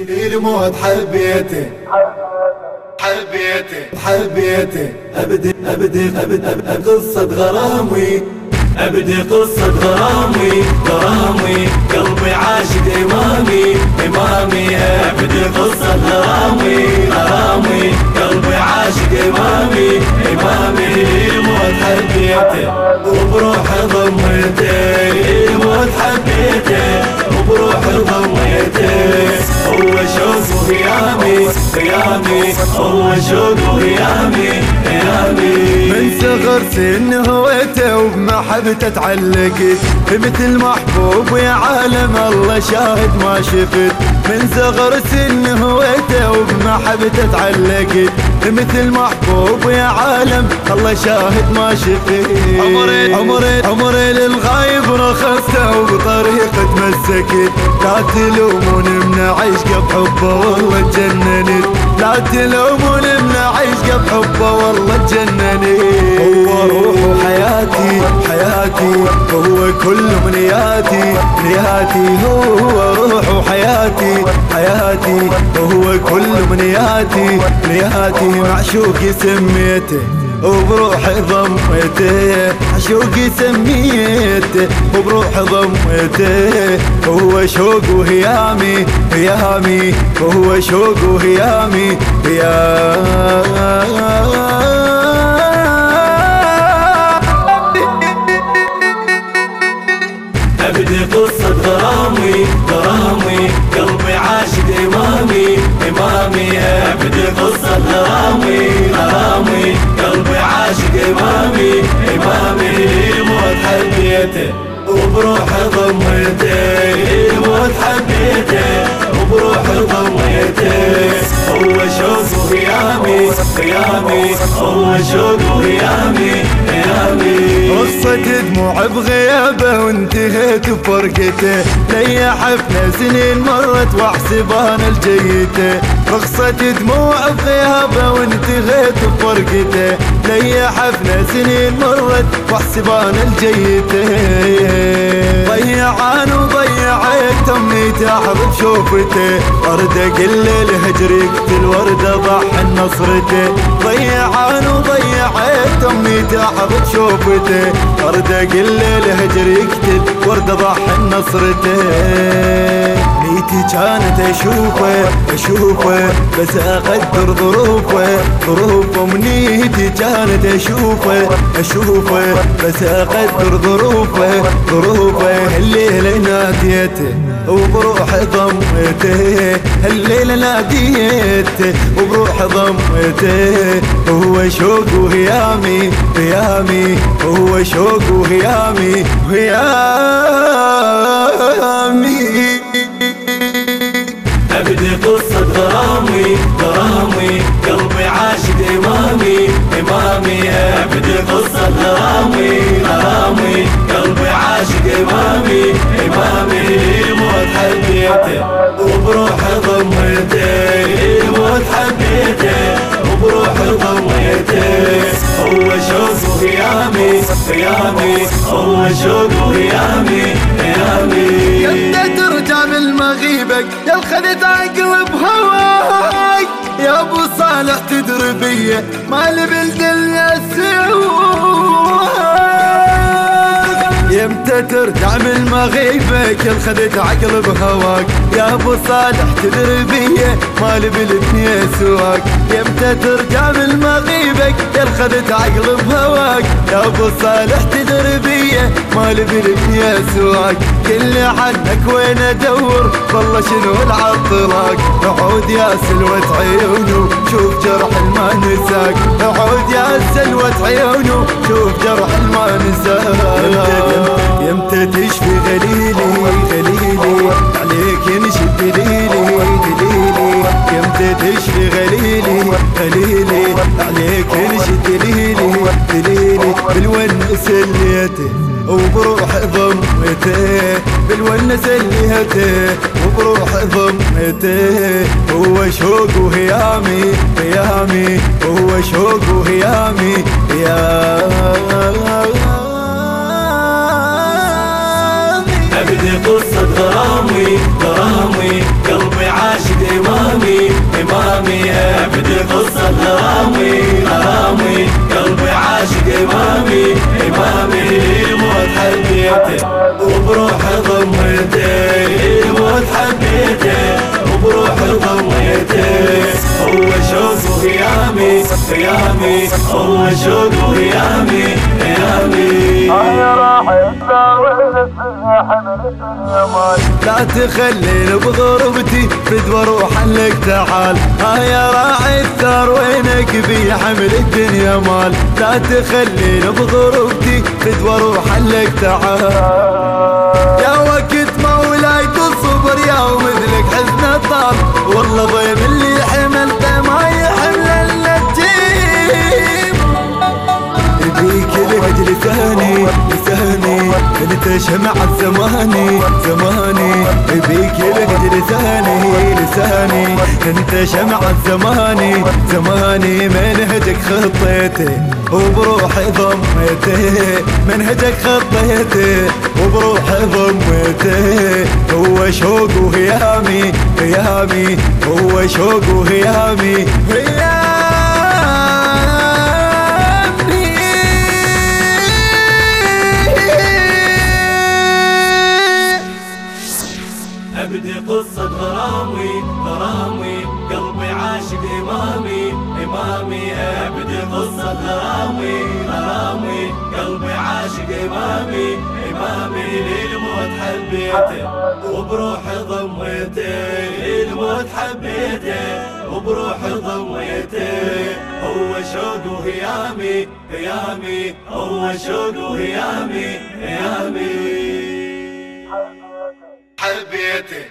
الموت حبيته حبيته حبيته أبدي أبدي أبدي قصة غرامي. أبدي قصة غرامي. غرامي. قلبي عاشق امامي إمامي أبدي قصة غرامي. غرامي. قلبي عاشق إمامي امامي الموت حبيته وبروح ضميته الموت حبيته هيامي هو شوق وهيامي هيامي من صغر سن هويته وبمحبته تعلقت مثل محبوب يا عالم الله شاهد ما شفت. من صغر سن هويته وبمحبته تعلقت مثل محبوب يا عالم الله شاهد ما شفت. عمري عمري عمري للغايب رخصته وبطريقة تمسكت. لا تلومون من عشقه بحبه والله تجننت. لا تلومون من عشقه بحبه والله تجننت. كل منياتي نياتي هو روح حياتي. حياتي هو كل منياتي نياتي معشوقي سميته. وبروحي ضميته عشوقي سميته. وبروحي ضميته هو شوق وهيامي هيامي هو شوق وهيامي ابدي وبروح ضميته موت حبيته وبروح ضميته هو شوق وهيامي هيامي هو شوق وهيامي هيامي قصة دموع بغيابه وانتهيت بفرقته لي حفنة سنين مرت واحسب أنا الجيته رخصة دموع بغيابه وانتهيت بفرقته لي حفنة سنين مرت واحسب أنا الجيته ضيعان وضيعت امنيته أحضر شوفته ورده الليل هجر يقتل ورده ضح نصرته. ضيعان وضيعت امنيته احضر شوفته ورده الليل هجر يقتل ورده ضح نصرته. نيتي كانت أشوفه أشوفه بس أقدر ظروفه. ظروفه منيتي كانت أشوفه أشوفه بس أقدر ظروفه. ظروفه الليلة ناديته وبروح ضمته الليلة ناديته وبروح ضمته هو شوق وهيامي هيامي هو شوق وهيامي هيامي. هو شوق وهيامي هيامي هو شوق وهيامي هيامي قد ترجع من مغيبك يا الخذت عقل بهواك. يا أبو صالح تدري بيه مال بالدنيا سواك يمتى ترجع من مغيبك الخذت عقل بهواك يا أبو صالح تدري بيه مال بالدنيا سواك. يمتى ترجع من مغيبك الخذت عقل بهواك يا أبو صالح تدري بيه مال بالدنيا سواك. قل عنك وين أدور؟ والله شنو العطلاك؟ عود يا سلوة عيونه شوف جرح الما نساك عود يا سلوة عيونه شوف جرح الما نساك الليته وبروح ضمته بالونس الليته وبروح ضمته هو شوق وهيامي هيامي هو شوق وهيامي هو شوق وهيامي هيامي هو شوق وهيامي هيامي لا تخليني بغربتي فدوى روح لك تعال. ها يا راعي الثار وينك بي حمل الدنيا مال. لا تخليني بغربتي فدوى روح لك تعال. انت شمعة زماني. بيك لك لساني لساني. انت شمعة زماني زماني. منهجك خطيتي وبروحي ضميتي. منهجك خطيتي وبروحي ضميتي. هو شوق وهيامي هيامي. هو شوق وهيامي. هيامي. عاشق إمامي إمامي للموت حبيته وبروحي ضميته للموت حبيته وبروحي ضميته. هو شوق وهيامي هيامي هو شوق وهيامي هيامي. حبيتي